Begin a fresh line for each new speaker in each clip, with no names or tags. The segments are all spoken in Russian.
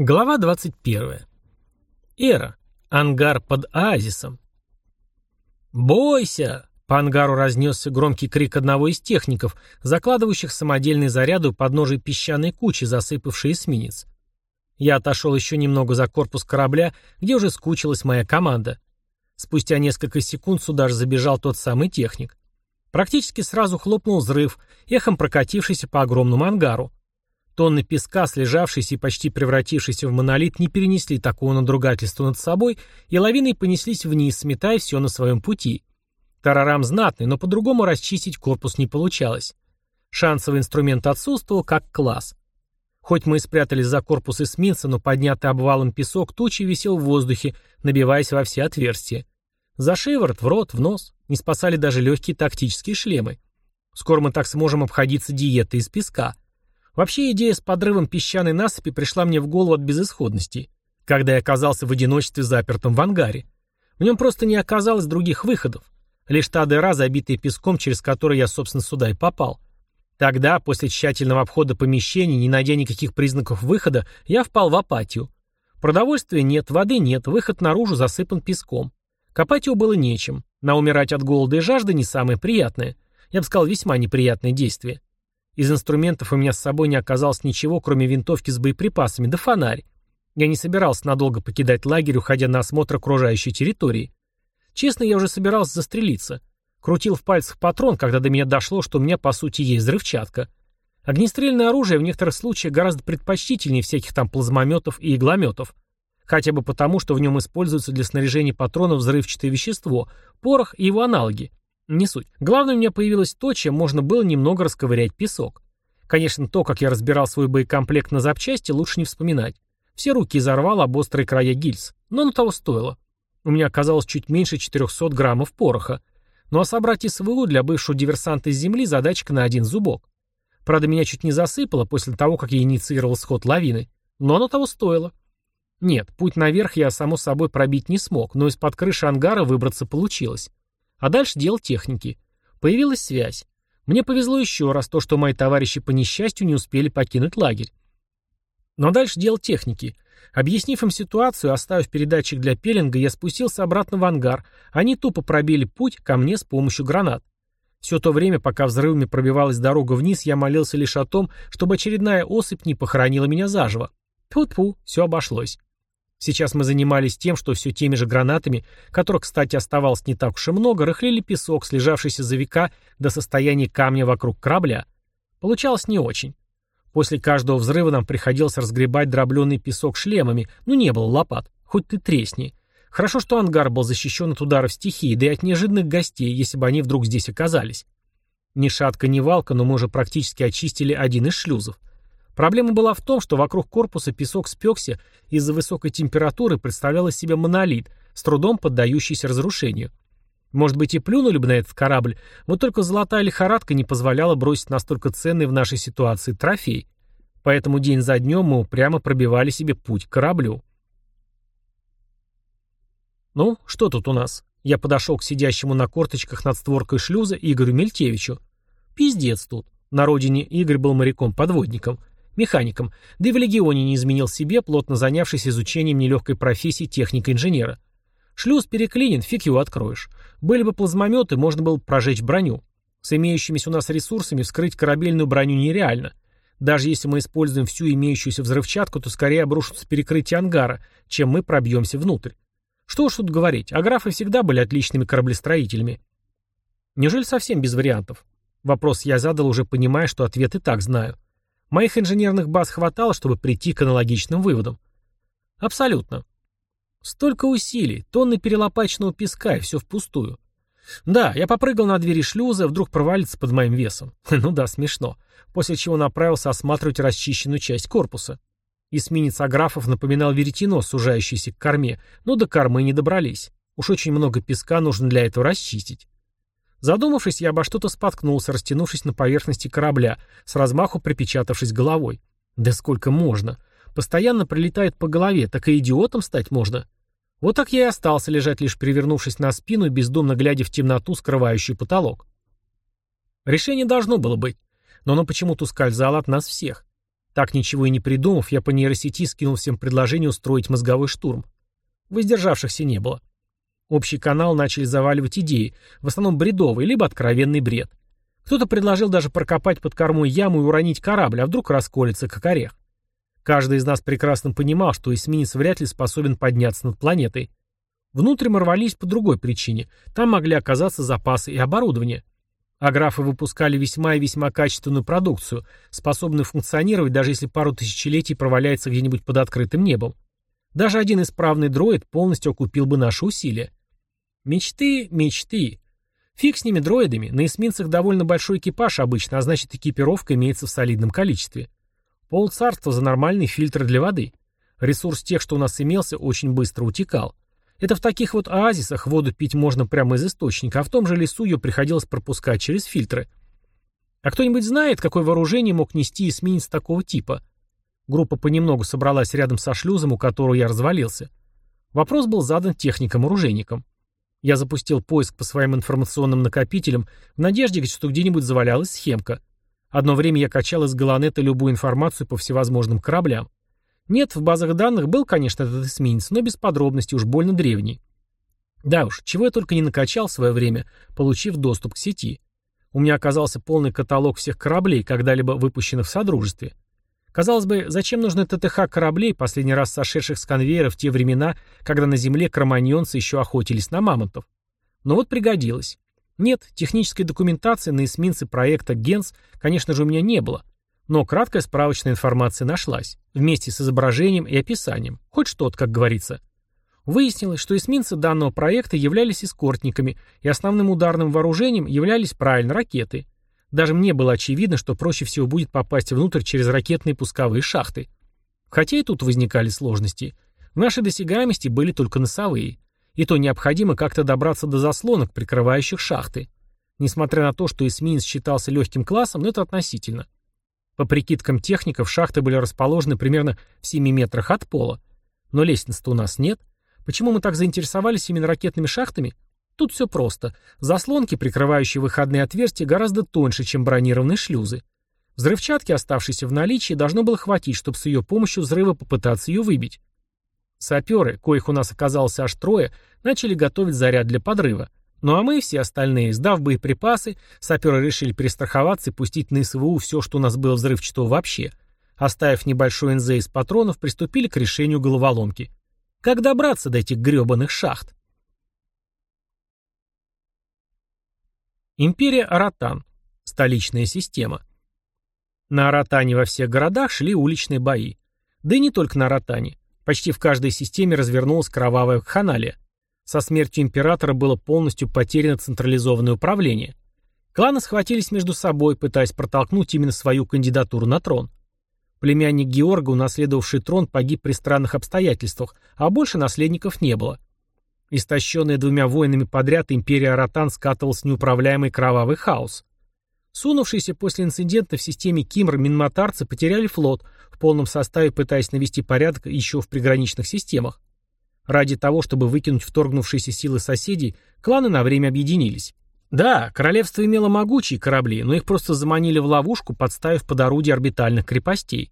Глава 21. Эра. Ангар под оазисом. «Бойся!» — по ангару разнесся громкий крик одного из техников, закладывающих самодельные заряды у подножия песчаной кучи, засыпавшей эсминец. Я отошел еще немного за корпус корабля, где уже скучилась моя команда. Спустя несколько секунд сюда же забежал тот самый техник. Практически сразу хлопнул взрыв, эхом прокатившийся по огромному ангару. Тонны песка, слежавшиеся и почти превратившиеся в монолит, не перенесли такого надругательства над собой, и лавиной понеслись вниз, сметая все на своем пути. Тарарам знатный, но по-другому расчистить корпус не получалось. Шансовый инструмент отсутствовал, как класс. Хоть мы и спрятались за корпус эсминца, но поднятый обвалом песок тучи висел в воздухе, набиваясь во все отверстия. За шиворот, в рот, в нос. Не спасали даже легкие тактические шлемы. Скоро мы так сможем обходиться диетой из песка — Вообще идея с подрывом песчаной насыпи пришла мне в голову от безысходности, когда я оказался в одиночестве запертом в ангаре. В нем просто не оказалось других выходов. Лишь та дыра, забитая песком, через которую я, собственно, сюда и попал. Тогда, после тщательного обхода помещений, не найдя никаких признаков выхода, я впал в апатию. Продовольствия нет, воды нет, выход наружу засыпан песком. Копать его было нечем. На умирать от голода и жажды не самое приятное. Я бы сказал, весьма неприятное действие. Из инструментов у меня с собой не оказалось ничего, кроме винтовки с боеприпасами, да фонарь. Я не собирался надолго покидать лагерь, уходя на осмотр окружающей территории. Честно, я уже собирался застрелиться. Крутил в пальцах патрон, когда до меня дошло, что у меня, по сути, есть взрывчатка. Огнестрельное оружие в некоторых случаях гораздо предпочтительнее всяких там плазмометов и иглометов. Хотя бы потому, что в нем используется для снаряжения патронов взрывчатое вещество, порох и его аналоги. Не суть. Главное, у меня появилось то, чем можно было немного расковырять песок. Конечно, то, как я разбирал свой боекомплект на запчасти, лучше не вспоминать. Все руки изорвал об острые края гильз, но на того стоило. У меня оказалось чуть меньше 400 граммов пороха. Ну а собрать СВУ для бывшего диверсанта из земли задачка на один зубок. Правда, меня чуть не засыпало после того, как я инициировал сход лавины. Но оно того стоило. Нет, путь наверх я, само собой, пробить не смог, но из-под крыши ангара выбраться получилось. А дальше дело техники. Появилась связь. Мне повезло еще раз, то, что мои товарищи по несчастью не успели покинуть лагерь. Но дальше дело техники. Объяснив им ситуацию, оставив передатчик для пеленга, я спустился обратно в ангар. Они тупо пробили путь ко мне с помощью гранат. Все то время, пока взрывами пробивалась дорога вниз, я молился лишь о том, чтобы очередная осыпь не похоронила меня заживо. Тьфу-тьфу, все обошлось. Сейчас мы занимались тем, что все теми же гранатами, которых, кстати, оставалось не так уж и много, рыхлили песок, слежавшийся за века до состояния камня вокруг корабля. Получалось не очень. После каждого взрыва нам приходилось разгребать дробленый песок шлемами, но ну, не было лопат, хоть ты тресни. Хорошо, что ангар был защищен от ударов стихии, да и от неожиданных гостей, если бы они вдруг здесь оказались. Ни шатка, ни валка, но мы уже практически очистили один из шлюзов. Проблема была в том, что вокруг корпуса песок спекся из-за высокой температуры представлял из себя монолит, с трудом поддающийся разрушению. Может быть и плюнули бы на этот корабль, вот только золотая лихорадка не позволяла бросить настолько ценный в нашей ситуации трофей. Поэтому день за днем мы упрямо пробивали себе путь к кораблю. «Ну, что тут у нас?» Я подошел к сидящему на корточках над створкой шлюза Игорю Мельтевичу. «Пиздец тут». На родине Игорь был моряком-подводником. Механиком, да и в Легионе не изменил себе, плотно занявшись изучением нелегкой профессии техника-инженера. Шлюз переклинен, фиг его откроешь. Были бы плазмометы, можно было бы прожечь броню. С имеющимися у нас ресурсами вскрыть корабельную броню нереально. Даже если мы используем всю имеющуюся взрывчатку, то скорее обрушится перекрытие ангара, чем мы пробьемся внутрь. Что уж тут говорить, аграфы всегда были отличными кораблестроителями. Неужели совсем без вариантов? Вопрос я задал, уже понимая, что ответ и так знаю. Моих инженерных баз хватало, чтобы прийти к аналогичным выводам. Абсолютно. Столько усилий, тонны перелопаченного песка, и все впустую. Да, я попрыгал на двери шлюза, вдруг провалится под моим весом. Ну да, смешно. После чего направился осматривать расчищенную часть корпуса. Эсминец Аграфов напоминал веретено, сужающееся к корме, но до кормы не добрались. Уж очень много песка нужно для этого расчистить. Задумавшись, я обо что-то споткнулся, растянувшись на поверхности корабля, с размаху припечатавшись головой. Да сколько можно? Постоянно прилетает по голове, так и идиотом стать можно. Вот так я и остался лежать, лишь перевернувшись на спину и бездумно глядя в темноту, скрывающую потолок. Решение должно было быть, но оно почему-то ускользало от нас всех. Так ничего и не придумав, я по нейросети скинул всем предложение устроить мозговой штурм. Воздержавшихся не было. Общий канал начали заваливать идеи, в основном бредовые, либо откровенный бред. Кто-то предложил даже прокопать под кормой яму и уронить корабль, а вдруг расколется, как орех. Каждый из нас прекрасно понимал, что эсминец вряд ли способен подняться над планетой. Внутрь мы рвались по другой причине. Там могли оказаться запасы и оборудование. А графы выпускали весьма и весьма качественную продукцию, способную функционировать, даже если пару тысячелетий проваляется где-нибудь под открытым небом. Даже один исправный дроид полностью окупил бы наши усилия. Мечты, мечты. Фиг с ними дроидами, на эсминцах довольно большой экипаж обычно, а значит экипировка имеется в солидном количестве. Пол царства за нормальный фильтр для воды. Ресурс тех, что у нас имелся, очень быстро утекал. Это в таких вот оазисах воду пить можно прямо из источника, а в том же лесу ее приходилось пропускать через фильтры. А кто-нибудь знает, какое вооружение мог нести эсминец такого типа? Группа понемногу собралась рядом со шлюзом, у которого я развалился. Вопрос был задан техникам-оружейникам. Я запустил поиск по своим информационным накопителям в надежде, что где-нибудь завалялась схемка. Одно время я качал из Галанета любую информацию по всевозможным кораблям. Нет, в базах данных был, конечно, этот эсминец, но без подробностей, уж больно древний. Да уж, чего я только не накачал в свое время, получив доступ к сети. У меня оказался полный каталог всех кораблей, когда-либо выпущенных в Содружестве. Казалось бы, зачем нужны ТТХ кораблей, последний раз сошедших с конвейера в те времена, когда на Земле кроманьонцы еще охотились на мамонтов? Но вот пригодилось. Нет, технической документации на эсминце проекта «Генс», конечно же, у меня не было. Но краткая справочная информация нашлась, вместе с изображением и описанием. Хоть что-то, как говорится. Выяснилось, что эсминцы данного проекта являлись эскортниками, и основным ударным вооружением являлись правильно ракеты. Даже мне было очевидно, что проще всего будет попасть внутрь через ракетные пусковые шахты. Хотя и тут возникали сложности. В нашей досягаемости были только носовые. И то необходимо как-то добраться до заслонок, прикрывающих шахты. Несмотря на то, что эсминец считался легким классом, но это относительно. По прикидкам техников, шахты были расположены примерно в 7 метрах от пола. Но лестниц-то у нас нет. Почему мы так заинтересовались именно ракетными шахтами? Тут все просто. Заслонки, прикрывающие выходные отверстия, гораздо тоньше, чем бронированные шлюзы. Взрывчатки, оставшейся в наличии, должно было хватить, чтобы с ее помощью взрыва попытаться ее выбить. Саперы, коих у нас оказалось аж трое, начали готовить заряд для подрыва. Ну а мы, все остальные, сдав боеприпасы, саперы решили перестраховаться и пустить на СВУ все, что у нас было взрывчатого вообще. Оставив небольшой НЗ из патронов, приступили к решению головоломки. Как добраться до этих гребаных шахт? Империя Аратан. Столичная система. На Аратане во всех городах шли уличные бои. Да и не только на Аратане. Почти в каждой системе развернулась кровавая ханалия. Со смертью императора было полностью потеряно централизованное управление. Кланы схватились между собой, пытаясь протолкнуть именно свою кандидатуру на трон. Племянник Георга, унаследовавший трон, погиб при странных обстоятельствах, а больше наследников не было. Истощенная двумя войнами подряд, империя Аратан скатывалась в неуправляемый кровавый хаос. Сунувшиеся после инцидента в системе Кимр минматарцы потеряли флот, в полном составе пытаясь навести порядок еще в приграничных системах. Ради того, чтобы выкинуть вторгнувшиеся силы соседей, кланы на время объединились. Да, королевство имело могучие корабли, но их просто заманили в ловушку, подставив под орудие орбитальных крепостей.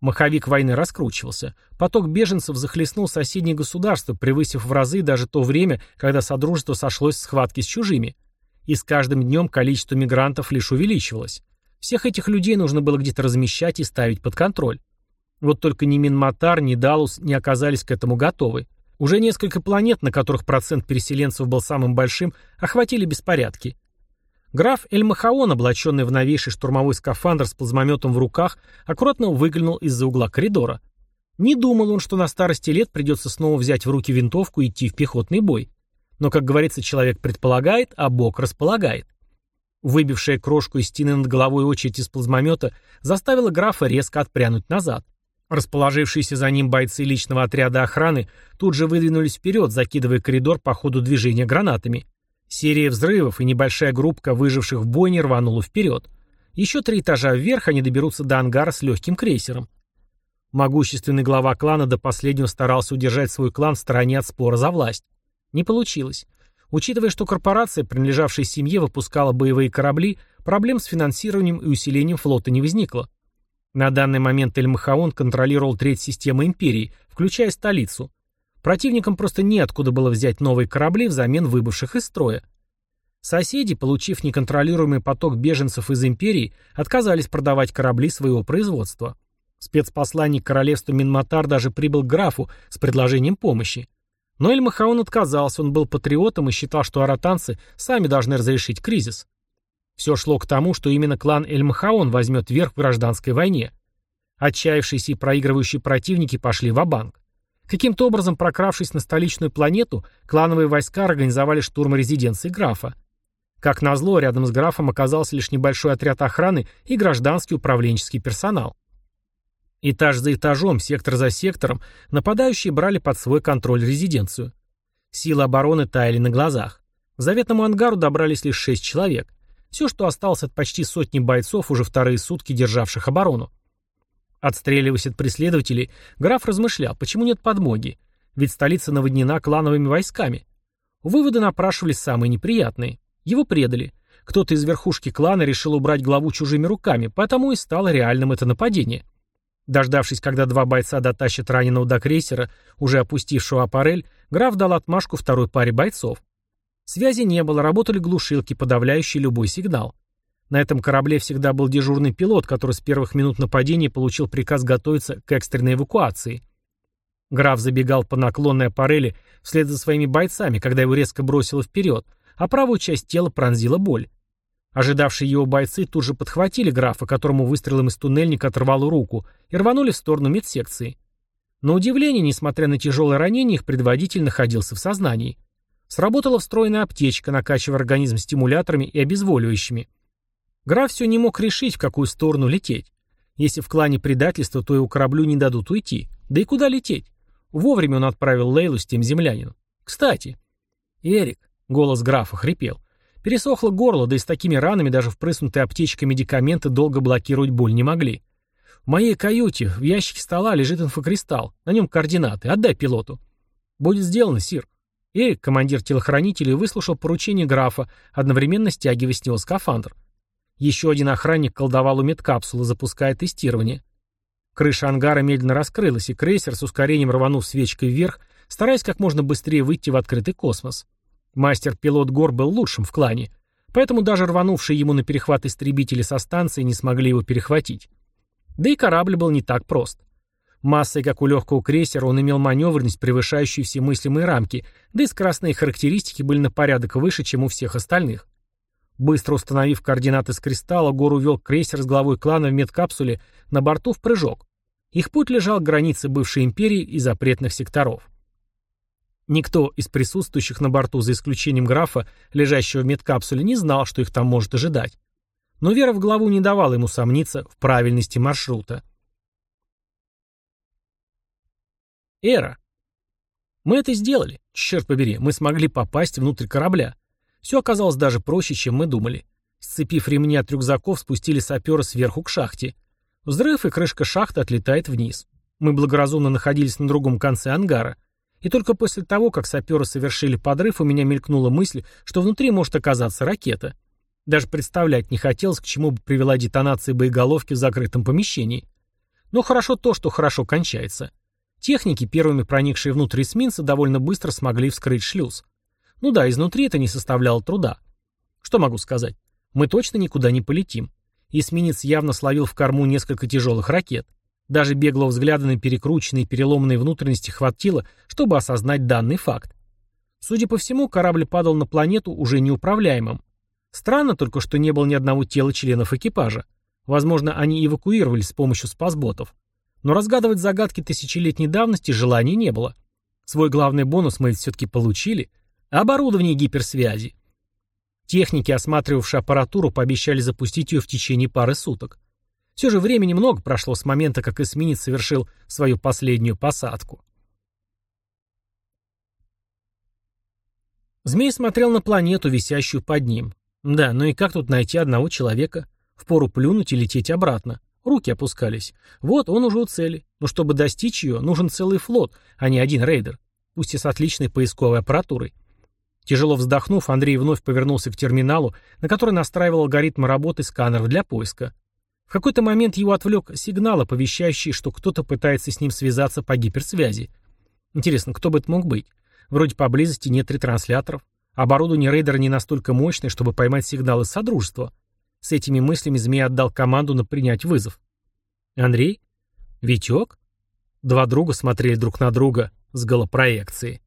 Маховик войны раскручивался. Поток беженцев захлестнул соседние государства, превысив в разы даже то время, когда Содружество сошлось в схватке с чужими. И с каждым днем количество мигрантов лишь увеличивалось. Всех этих людей нужно было где-то размещать и ставить под контроль. Вот только ни Минматар, ни Далус не оказались к этому готовы. Уже несколько планет, на которых процент переселенцев был самым большим, охватили беспорядки. Граф Эль-Махаон, облаченный в новейший штурмовой скафандр с плазмометом в руках, аккуратно выглянул из-за угла коридора. Не думал он, что на старости лет придется снова взять в руки винтовку и идти в пехотный бой. Но, как говорится, человек предполагает, а Бог располагает. Выбившая крошку из стены над головой очередь из плазмомета заставила графа резко отпрянуть назад. Расположившиеся за ним бойцы личного отряда охраны тут же выдвинулись вперед, закидывая коридор по ходу движения гранатами. Серия взрывов и небольшая группка выживших в бойне рванула вперед. Еще три этажа вверх они доберутся до ангара с легким крейсером. Могущественный глава клана до последнего старался удержать свой клан в стороне от спора за власть. Не получилось. Учитывая, что корпорация, принадлежавшая семье, выпускала боевые корабли, проблем с финансированием и усилением флота не возникло. На данный момент Эль-Махаон контролировал треть системы империи, включая столицу. Противникам просто неоткуда было взять новые корабли взамен выбывших из строя. Соседи, получив неконтролируемый поток беженцев из империи, отказались продавать корабли своего производства. Спецпосланник королевства Минматар даже прибыл к графу с предложением помощи. Но Эль-Махаон отказался, он был патриотом и считал, что аратанцы сами должны разрешить кризис. Все шло к тому, что именно клан Эль-Махаон возьмет верх в гражданской войне. Отчаявшиеся и проигрывающие противники пошли в банк Каким-то образом, прокравшись на столичную планету, клановые войска организовали штурм резиденции графа. Как назло, рядом с графом оказался лишь небольшой отряд охраны и гражданский управленческий персонал. Этаж за этажом, сектор за сектором, нападающие брали под свой контроль резиденцию. Силы обороны таяли на глазах. К заветному ангару добрались лишь шесть человек. Все, что осталось от почти сотни бойцов, уже вторые сутки державших оборону. Отстреливаясь от преследователей, граф размышлял, почему нет подмоги, ведь столица наводнена клановыми войсками. Выводы напрашивались самые неприятные. Его предали. Кто-то из верхушки клана решил убрать главу чужими руками, потому и стало реальным это нападение. Дождавшись, когда два бойца дотащат раненого до крейсера, уже опустившего аппарель, граф дал отмашку второй паре бойцов. Связи не было, работали глушилки, подавляющие любой сигнал. На этом корабле всегда был дежурный пилот, который с первых минут нападения получил приказ готовиться к экстренной эвакуации. Граф забегал по наклонной аппарели вслед за своими бойцами, когда его резко бросило вперед, а правую часть тела пронзила боль. Ожидавшие его бойцы тут же подхватили графа, которому выстрелом из туннельника оторвало руку, и рванули в сторону медсекции. На удивление, несмотря на тяжелое ранение, их предводитель находился в сознании. Сработала встроенная аптечка, накачивая организм стимуляторами и обезболивающими. Граф все не мог решить, в какую сторону лететь. Если в клане предательства, то его кораблю не дадут уйти. Да и куда лететь? Вовремя он отправил Лейлу с тем землянином. Кстати, Эрик, голос графа хрипел, Пересохло горло, да и с такими ранами даже впрыснутые аптечкой медикаменты долго блокировать боль не могли. В моей каюте в ящике стола лежит инфокристалл. На нем координаты. Отдай пилоту. Будет сделано, сир. Эрик, командир телохранителей, выслушал поручение графа, одновременно стягивая с него скафандр. Еще один охранник колдовал у медкапсулы, запуская тестирование. Крыша ангара медленно раскрылась, и крейсер с ускорением рванув свечкой вверх, стараясь как можно быстрее выйти в открытый космос. Мастер-пилот Гор был лучшим в клане, поэтому даже рванувшие ему на перехват истребители со станции не смогли его перехватить. Да и корабль был не так прост. Массой, как у легкого крейсера, он имел маневренность, превышающую все мыслимые рамки, да и скоростные характеристики были на порядок выше, чем у всех остальных. Быстро установив координаты с кристалла, Гор увел крейсер с главой клана в медкапсуле на борту в прыжок. Их путь лежал к границе бывшей империи и запретных секторов. Никто из присутствующих на борту, за исключением графа, лежащего в медкапсуле, не знал, что их там может ожидать. Но вера в главу не давала ему сомниться в правильности маршрута. Эра. Мы это сделали. Черт побери, мы смогли попасть внутрь корабля. Все оказалось даже проще, чем мы думали. Сцепив ремни от рюкзаков, спустили саперы сверху к шахте. Взрыв, и крышка шахты отлетает вниз. Мы благоразумно находились на другом конце ангара. И только после того, как саперы совершили подрыв, у меня мелькнула мысль, что внутри может оказаться ракета. Даже представлять не хотелось, к чему бы привела детонация боеголовки в закрытом помещении. Но хорошо то, что хорошо кончается. Техники, первыми проникшие внутрь эсминца, довольно быстро смогли вскрыть шлюз. Ну да, изнутри это не составляло труда. Что могу сказать? Мы точно никуда не полетим. Эсминец явно словил в корму несколько тяжелых ракет. Даже беглого взгляда на перекрученные переломанные внутренности хватило, чтобы осознать данный факт. Судя по всему, корабль падал на планету уже неуправляемым. Странно только, что не было ни одного тела членов экипажа. Возможно, они эвакуировались с помощью спасботов. Но разгадывать загадки тысячелетней давности желания не было. Свой главный бонус мы все-таки получили. Оборудование гиперсвязи. Техники, осматривавшие аппаратуру, пообещали запустить ее в течение пары суток. Все же времени много прошло с момента, как эсминец совершил свою последнюю посадку. Змей смотрел на планету, висящую под ним. Да, ну и как тут найти одного человека? Впору плюнуть и лететь обратно. Руки опускались. Вот, он уже у цели. Но чтобы достичь ее, нужен целый флот, а не один рейдер. Пусть и с отличной поисковой аппаратурой. Тяжело вздохнув, Андрей вновь повернулся к терминалу, на который настраивал алгоритмы работы сканеров для поиска. В какой-то момент его отвлек сигнал, оповещающий, что кто-то пытается с ним связаться по гиперсвязи. Интересно, кто бы это мог быть? Вроде поблизости нет ретрансляторов. Оборудование рейдера не настолько мощное, чтобы поймать сигналы Содружества. С этими мыслями змей отдал команду на принять вызов. «Андрей? Витек?» Два друга смотрели друг на друга с голопроекцией.